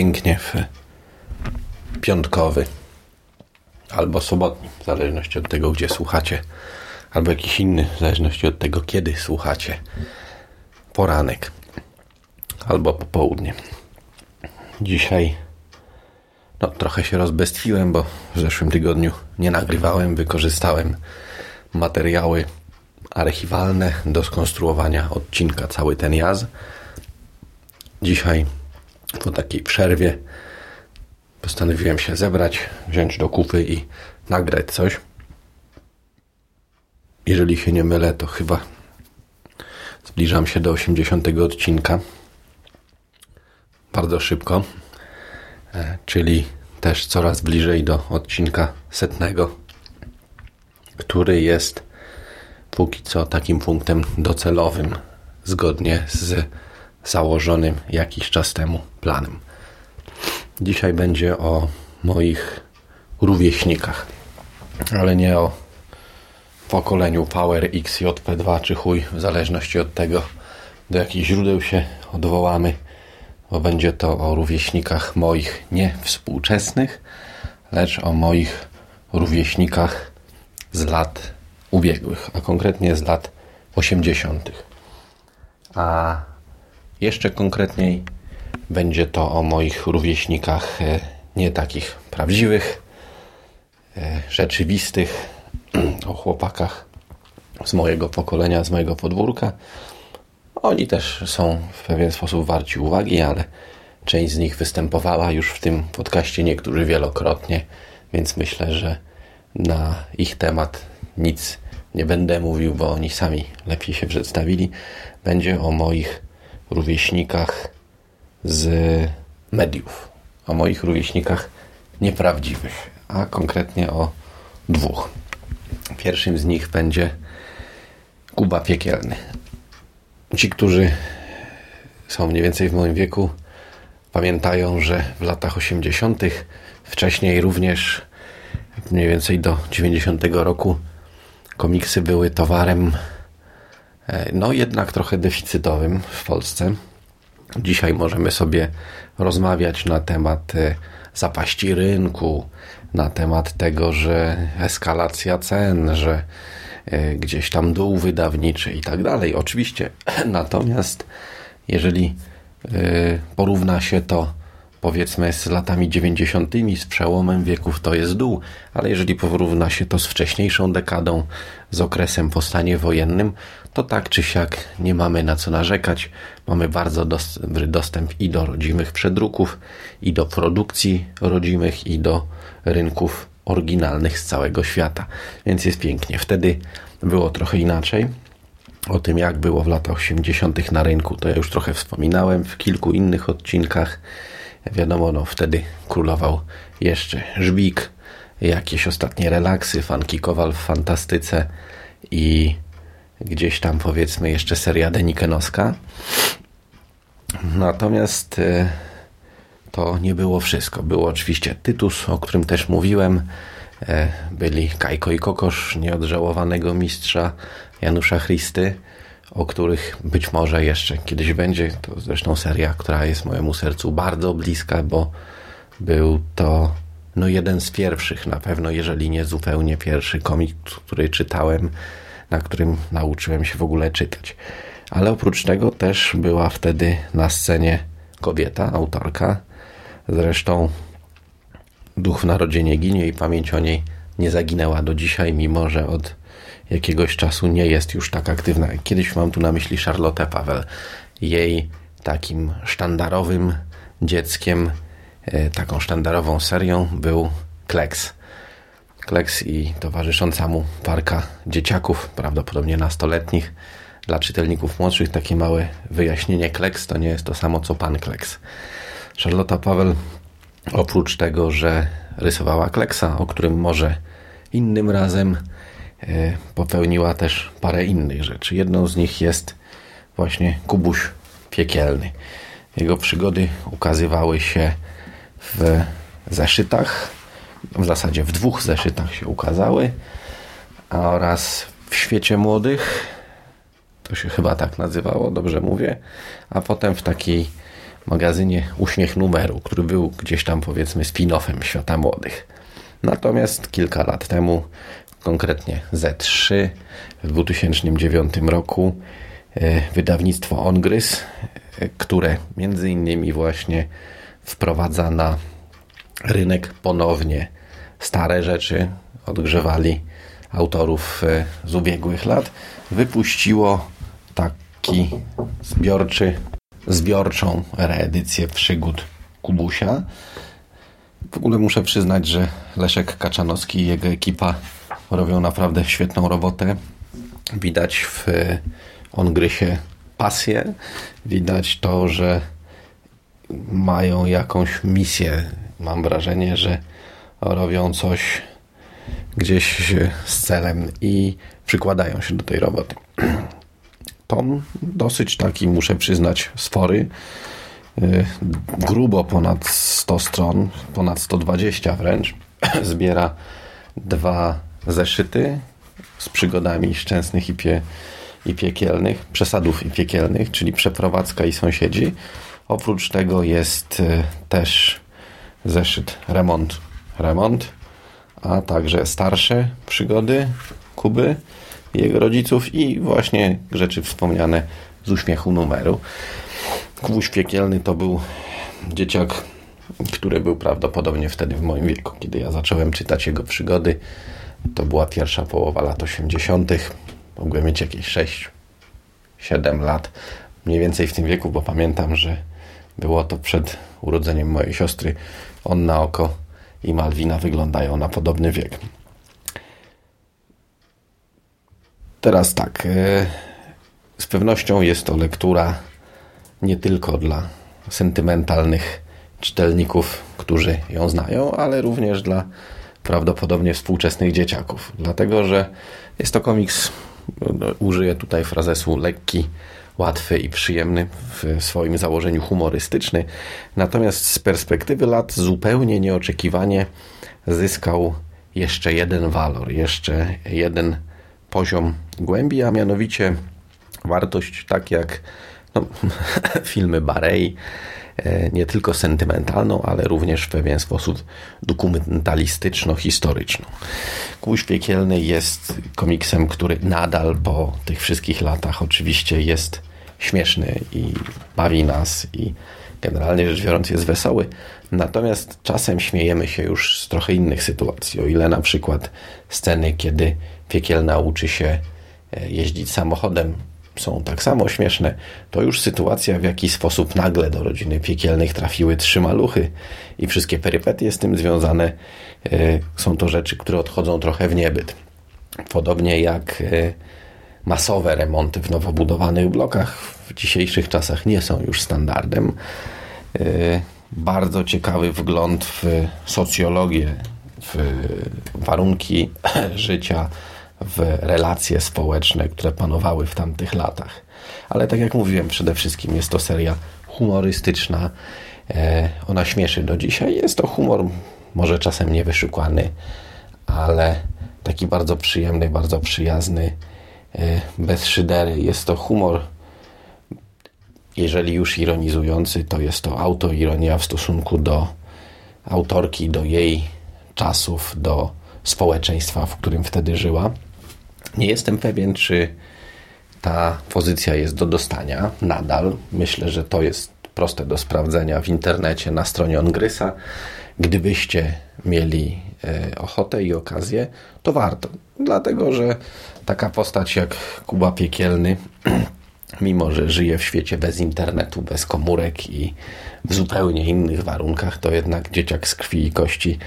pięknie w piątkowy albo sobotni, w zależności od tego, gdzie słuchacie, albo jakiś inny, w zależności od tego, kiedy słuchacie. Poranek albo popołudnie. Dzisiaj no, trochę się rozbestwiłem, bo w zeszłym tygodniu nie nagrywałem, wykorzystałem materiały archiwalne do skonstruowania odcinka cały ten jaz. Dzisiaj po takiej przerwie postanowiłem się zebrać, wziąć do kupy i nagrać coś. Jeżeli się nie mylę, to chyba zbliżam się do 80 odcinka. Bardzo szybko, e, czyli też coraz bliżej do odcinka setnego, który jest póki co takim punktem docelowym, zgodnie z założonym jakiś czas temu planem. Dzisiaj będzie o moich rówieśnikach, ale nie o pokoleniu Power XJP2 czy chuj, w zależności od tego, do jakich źródeł się odwołamy, bo będzie to o rówieśnikach moich nie współczesnych, lecz o moich rówieśnikach z lat ubiegłych, a konkretnie z lat 80. A jeszcze konkretniej będzie to o moich rówieśnikach e, nie takich prawdziwych, e, rzeczywistych, o chłopakach z mojego pokolenia, z mojego podwórka. Oni też są w pewien sposób warci uwagi, ale część z nich występowała już w tym podcaście, niektórzy wielokrotnie, więc myślę, że na ich temat nic nie będę mówił, bo oni sami lepiej się przedstawili. Będzie o moich rówieśnikach z mediów. O moich rówieśnikach nieprawdziwych, a konkretnie o dwóch. Pierwszym z nich będzie Kuba Piekielny. Ci, którzy są mniej więcej w moim wieku, pamiętają, że w latach 80., wcześniej również mniej więcej do 90 roku, komiksy były towarem no jednak trochę deficytowym w Polsce. Dzisiaj możemy sobie rozmawiać na temat e, zapaści rynku, na temat tego, że eskalacja cen, że e, gdzieś tam dół wydawniczy i tak dalej. Oczywiście. Natomiast jeżeli porówna się to powiedzmy z latami 90., z przełomem wieków to jest dół, ale jeżeli porówna się to z wcześniejszą dekadą, z okresem po stanie wojennym, to tak czy siak nie mamy na co narzekać. Mamy bardzo dobry dostęp i do rodzimych przedruków, i do produkcji rodzimych, i do rynków oryginalnych z całego świata. Więc jest pięknie. Wtedy było trochę inaczej. O tym, jak było w latach 80. na rynku, to ja już trochę wspominałem w kilku innych odcinkach. Wiadomo, no wtedy królował jeszcze Żbik, jakieś ostatnie relaksy, Fanki Kowal w fantastyce i gdzieś tam powiedzmy jeszcze seria Denikenowska. Natomiast e, to nie było wszystko. Było oczywiście Tytus, o którym też mówiłem. E, byli Kajko i Kokosz, nieodżałowanego mistrza Janusza Christy o których być może jeszcze kiedyś będzie. To zresztą seria, która jest mojemu sercu bardzo bliska, bo był to no jeden z pierwszych na pewno, jeżeli nie zupełnie pierwszy komik, który czytałem, na którym nauczyłem się w ogóle czytać. Ale oprócz tego też była wtedy na scenie kobieta, autorka. Zresztą duch w narodzinie ginie i pamięć o niej nie zaginęła do dzisiaj, mimo że od jakiegoś czasu nie jest już tak aktywna. Kiedyś mam tu na myśli Charlotte Paweł. Jej takim sztandarowym dzieckiem, e, taką sztandarową serią był Kleks. Kleks i towarzysząca mu parka dzieciaków, prawdopodobnie nastoletnich. Dla czytelników młodszych takie małe wyjaśnienie Kleks to nie jest to samo co pan Kleks. Charlotte Paweł oprócz tego, że rysowała Kleksa, o którym może innym razem E, popełniła też parę innych rzeczy. Jedną z nich jest właśnie Kubuś Piekielny. Jego przygody ukazywały się w zeszytach, w zasadzie w dwóch zeszytach się ukazały, oraz w Świecie Młodych, to się chyba tak nazywało, dobrze mówię, a potem w takiej magazynie Uśmiech Numeru, który był gdzieś tam powiedzmy spin-offem Świata Młodych. Natomiast kilka lat temu, konkretnie Z3, w 2009 roku e, wydawnictwo Ongrys, e, które między innymi właśnie wprowadza na rynek ponownie stare rzeczy, odgrzewali autorów e, z ubiegłych lat, wypuściło taki zbiorczy, zbiorczą reedycję przygód Kubusia. W ogóle muszę przyznać, że Leszek Kaczanowski i jego ekipa robią naprawdę świetną robotę. Widać w Ongrysie pasję, widać to, że mają jakąś misję. Mam wrażenie, że robią coś gdzieś z celem i przykładają się do tej roboty. Tom dosyć taki, muszę przyznać, spory. Y, grubo ponad 100 stron, ponad 120 wręcz. Zbiera dwa zeszyty z przygodami szczęsnych i, pie, i piekielnych, przesadów i piekielnych, czyli przeprowadzka i sąsiedzi. Oprócz tego jest y, też zeszyt remont, remont, a także starsze przygody Kuby jego rodziców i właśnie rzeczy wspomniane z uśmiechu numeru. Kubuś Piekielny to był dzieciak, który był prawdopodobnie wtedy w moim wieku, kiedy ja zacząłem czytać jego przygody. To była pierwsza połowa lat 80. Mogłem mieć jakieś 6, 7 lat, mniej więcej w tym wieku, bo pamiętam, że było to przed urodzeniem mojej siostry. On na oko i Malwina wyglądają na podobny wiek. Teraz tak. E, z pewnością jest to lektura nie tylko dla sentymentalnych czytelników, którzy ją znają, ale również dla prawdopodobnie współczesnych dzieciaków. Dlatego, że jest to komiks, no, użyję tutaj frazesu lekki, łatwy i przyjemny w swoim założeniu humorystyczny. Natomiast z perspektywy lat zupełnie nieoczekiwanie zyskał jeszcze jeden walor, jeszcze jeden poziom głębi, a mianowicie wartość tak jak no, filmy Barei, nie tylko sentymentalną, ale również w pewien sposób dokumentalistyczno-historyczną. Kłuś Piekielny jest komiksem, który nadal po tych wszystkich latach oczywiście jest śmieszny i bawi nas i generalnie rzecz biorąc jest wesoły. Natomiast czasem śmiejemy się już z trochę innych sytuacji. O ile na przykład sceny, kiedy Piekielna uczy się e, jeździć samochodem są tak samo śmieszne, to już sytuacja, w jaki sposób nagle do rodziny piekielnych trafiły trzy maluchy i wszystkie perypetie z tym związane e, są to rzeczy, które odchodzą trochę w niebyt. Podobnie jak e, masowe remonty w nowo budowanych blokach w dzisiejszych czasach nie są już standardem. E, bardzo ciekawy wgląd w socjologię, w warunki życia, w relacje społeczne, które panowały w tamtych latach. Ale tak jak mówiłem, przede wszystkim jest to seria humorystyczna. E, ona śmieszy do dzisiaj. Jest to humor może czasem niewyszukany, ale taki bardzo przyjemny, bardzo przyjazny E, bez szydery. Jest to humor, jeżeli już ironizujący, to jest to autoironia w stosunku do autorki, do jej czasów, do społeczeństwa, w którym wtedy żyła. Nie jestem pewien, czy ta pozycja jest do dostania nadal. Myślę, że to jest proste do sprawdzenia w internecie na stronie Ongrysa. Gdybyście mieli e, ochotę i okazję, to warto. Dlatego, że taka postać jak Kuba Piekielny, mimo że żyje w świecie bez internetu, bez komórek i w zupełnie innych warunkach, to jednak dzieciak z krwi i kości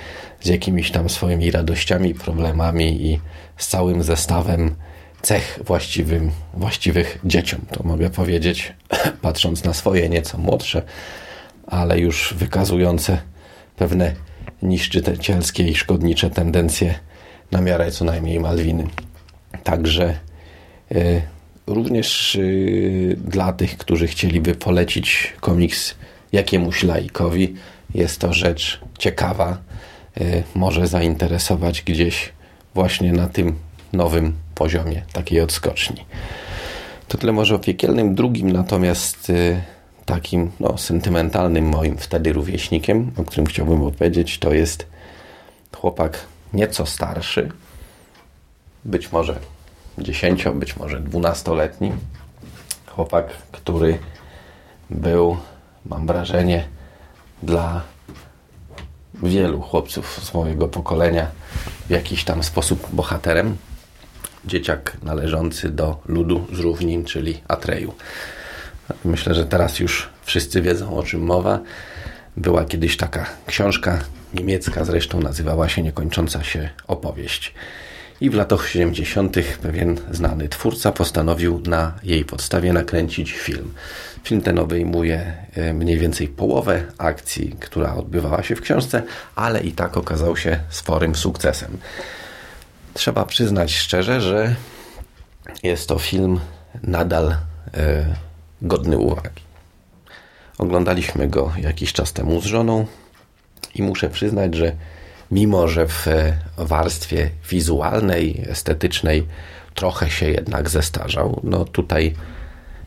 z jakimiś tam swoimi radościami, problemami i z całym zestawem cech właściwym, właściwych dzieciom. To mogę powiedzieć, patrząc na swoje nieco młodsze, ale już wykazujące pewne niszczycielskie i szkodnicze tendencje na miarę co najmniej Malwiny. Także y, również y, dla tych, którzy chcieliby polecić komiks jakiemuś laikowi, jest to rzecz ciekawa. Y, może zainteresować gdzieś właśnie na tym nowym poziomie takiej odskoczni. To tyle może o piekielnym drugim, natomiast takim no, sentymentalnym moim wtedy rówieśnikiem, o którym chciałbym opowiedzieć, to jest chłopak nieco starszy, być może 10, być może 12-letni. Chłopak, który był, mam wrażenie, dla wielu chłopców z mojego pokolenia w jakiś tam sposób bohaterem. Dzieciak należący do ludu z równin, czyli Atreju. Myślę, że teraz już wszyscy wiedzą o czym mowa. Była kiedyś taka książka niemiecka, zresztą nazywała się Niekończąca się opowieść. I w latach 70. pewien znany twórca postanowił na jej podstawie nakręcić film. Film ten obejmuje e, mniej więcej połowę akcji, która odbywała się w książce, ale i tak okazał się sporym sukcesem. Trzeba przyznać szczerze, że jest to film nadal e, godny uwagi. Oglądaliśmy go jakiś czas temu z żoną i muszę przyznać, że mimo, że w warstwie wizualnej, estetycznej trochę się jednak zestarzał, no tutaj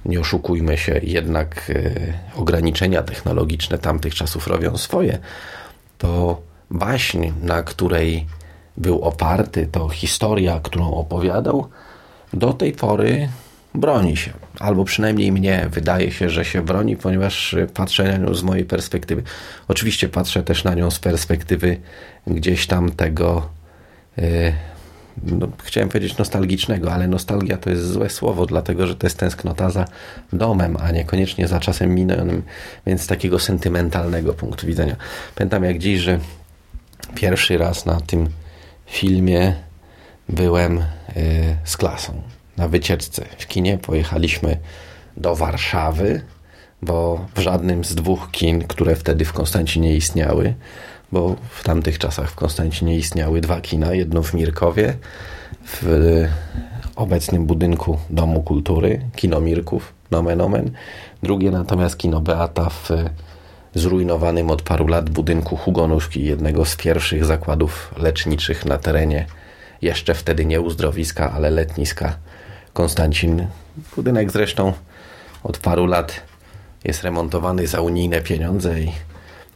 nie oszukujmy się, jednak e, ograniczenia technologiczne tamtych czasów robią swoje, to baśń, na której był oparty, to historia, którą opowiadał, do tej pory broni się. Albo przynajmniej mnie wydaje się, że się broni, ponieważ patrzę na nią z mojej perspektywy. Oczywiście patrzę też na nią z perspektywy gdzieś tam tego, yy, no, chciałem powiedzieć nostalgicznego, ale nostalgia to jest złe słowo, dlatego że to jest tęsknota za domem, a niekoniecznie za czasem minionym, więc z takiego sentymentalnego punktu widzenia. Pamiętam jak dziś, że pierwszy raz na tym filmie byłem yy, z klasą na wycieczce w kinie. Pojechaliśmy do Warszawy, bo w żadnym z dwóch kin, które wtedy w Konstancinie istniały, bo w tamtych czasach w Konstancinie istniały dwa kina, jedno w Mirkowie, w obecnym budynku Domu Kultury, Kino Mirków, nomen omen, drugie natomiast Kino Beata w zrujnowanym od paru lat budynku Hugonuszki, jednego z pierwszych zakładów leczniczych na terenie jeszcze wtedy nie uzdrowiska, ale letniska Konstancin. Budynek zresztą od paru lat jest remontowany za unijne pieniądze i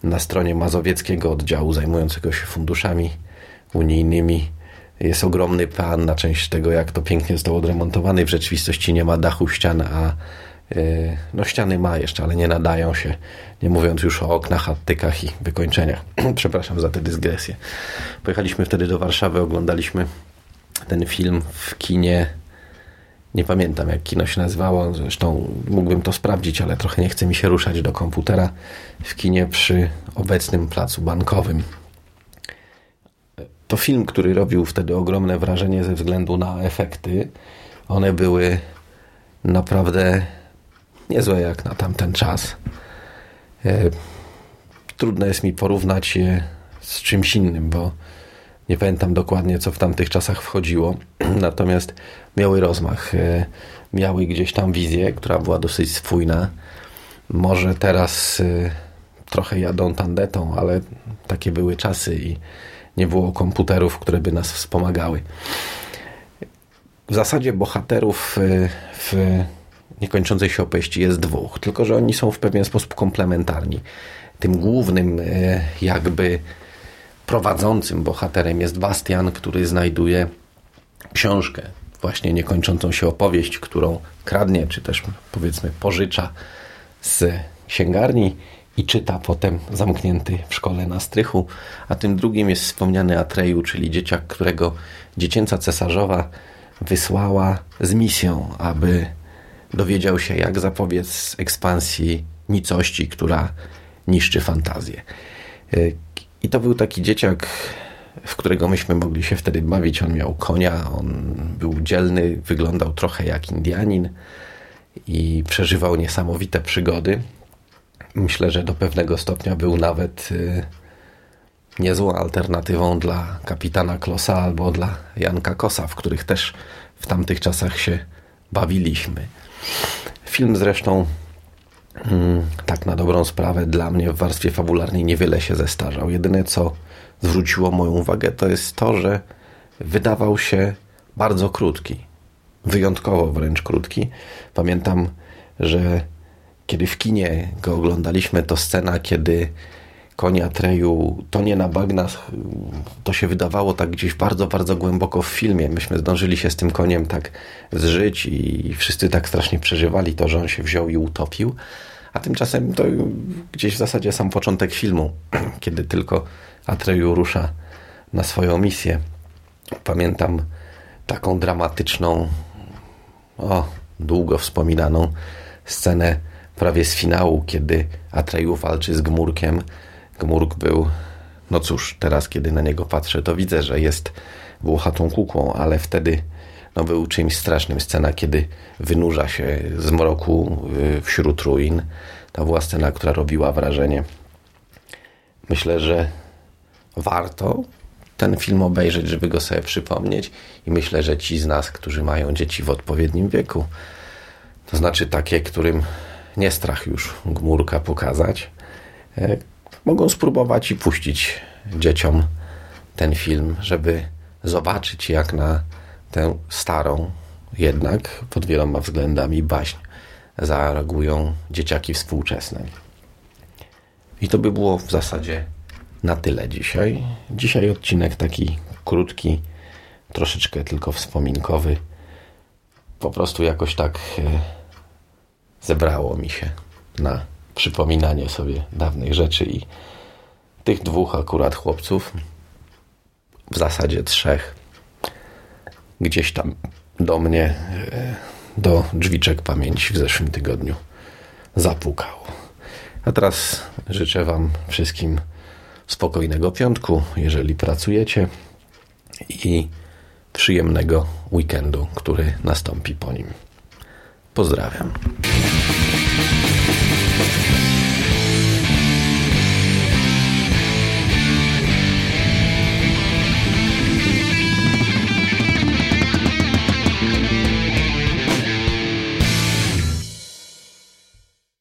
na stronie mazowieckiego oddziału zajmującego się funduszami unijnymi jest ogromny plan na część tego, jak to pięknie zostało odremontowany. W rzeczywistości nie ma dachu ścian, a yy, no ściany ma jeszcze, ale nie nadają się, nie mówiąc już o oknach, attykach i wykończeniach. Przepraszam za tę dysgresję. Pojechaliśmy wtedy do Warszawy, oglądaliśmy ten film w kinie nie pamiętam jak kino się nazywało, zresztą mógłbym to sprawdzić, ale trochę nie chce mi się ruszać do komputera w kinie przy obecnym placu bankowym. To film, który robił wtedy ogromne wrażenie ze względu na efekty. One były naprawdę niezłe jak na tamten czas. E, trudno jest mi porównać je z czymś innym, bo nie pamiętam dokładnie, co w tamtych czasach wchodziło, natomiast miały rozmach. E, miały gdzieś tam wizję, która była dosyć spójna. Może teraz e, trochę jadą tandetą, ale takie były czasy i nie było komputerów, które by nas wspomagały. W zasadzie bohaterów e, w niekończącej się opowieści jest dwóch, tylko że oni są w pewien sposób komplementarni. Tym głównym jakby prowadzącym bohaterem jest Bastian, który znajduje książkę, właśnie niekończącą się opowieść, którą kradnie, czy też powiedzmy pożycza z księgarni i czyta potem zamknięty w szkole na strychu. A tym drugim jest wspomniany Atreju, czyli dzieciak, którego dziecięca cesarzowa wysłała z misją, aby dowiedział się, jak zapobiec ekspansji nicości, która niszczy fantazję. I to był taki dzieciak, w którego myśmy mogli się wtedy bawić. On miał konia, on był dzielny, wyglądał trochę jak Indianin i przeżywał niesamowite przygody. Myślę, że do pewnego stopnia był nawet y, niezłą alternatywą dla kapitana Klosa albo dla Janka Kosa, w których też w tamtych czasach się bawiliśmy. Film zresztą tak na dobrą sprawę dla mnie w warstwie fabularnej niewiele się zestarzał. Jedyne co zwróciło moją uwagę to jest to, że wydawał się bardzo krótki. Wyjątkowo wręcz krótki. Pamiętam, że kiedy w kinie go oglądaliśmy, to scena, kiedy konia Treju tonie na bagnach, to się wydawało tak gdzieś bardzo, bardzo głęboko w filmie. Myśmy zdążyli się z tym koniem tak zżyć i wszyscy tak strasznie przeżywali to, że on się wziął i utopił. A tymczasem to gdzieś w zasadzie sam początek filmu, kiedy tylko Atreju rusza na swoją misję. Pamiętam taką dramatyczną, o, długo wspominaną scenę prawie z finału, kiedy Atreju walczy z Gmurkiem. Gmurk był, no cóż, teraz kiedy na niego patrzę, to widzę, że jest włochatą kukłą, ale wtedy no, był czymś strasznym. Scena, kiedy wynurza się z mroku y, wśród ruin. To była scena, która robiła wrażenie. Myślę, że warto ten film obejrzeć, żeby go sobie przypomnieć i myślę, że ci z nas, którzy mają dzieci w odpowiednim wieku, to znaczy takie, którym nie strach już gmurka pokazać, e, mogą spróbować i puścić dzieciom ten film, żeby zobaczyć, jak na tę starą, jednak pod wieloma względami baśń zareagują dzieciaki współczesne. I to by było w zasadzie na tyle dzisiaj. Dzisiaj odcinek taki krótki, troszeczkę tylko wspominkowy. Po prostu jakoś tak e, zebrało mi się na przypominanie sobie dawnych rzeczy i tych dwóch akurat chłopców, w zasadzie trzech, gdzieś tam do mnie, e, do drzwiczek pamięci w zeszłym tygodniu zapukał. A teraz życzę Wam wszystkim spokojnego piątku, jeżeli pracujecie i przyjemnego weekendu, który nastąpi po nim. Pozdrawiam.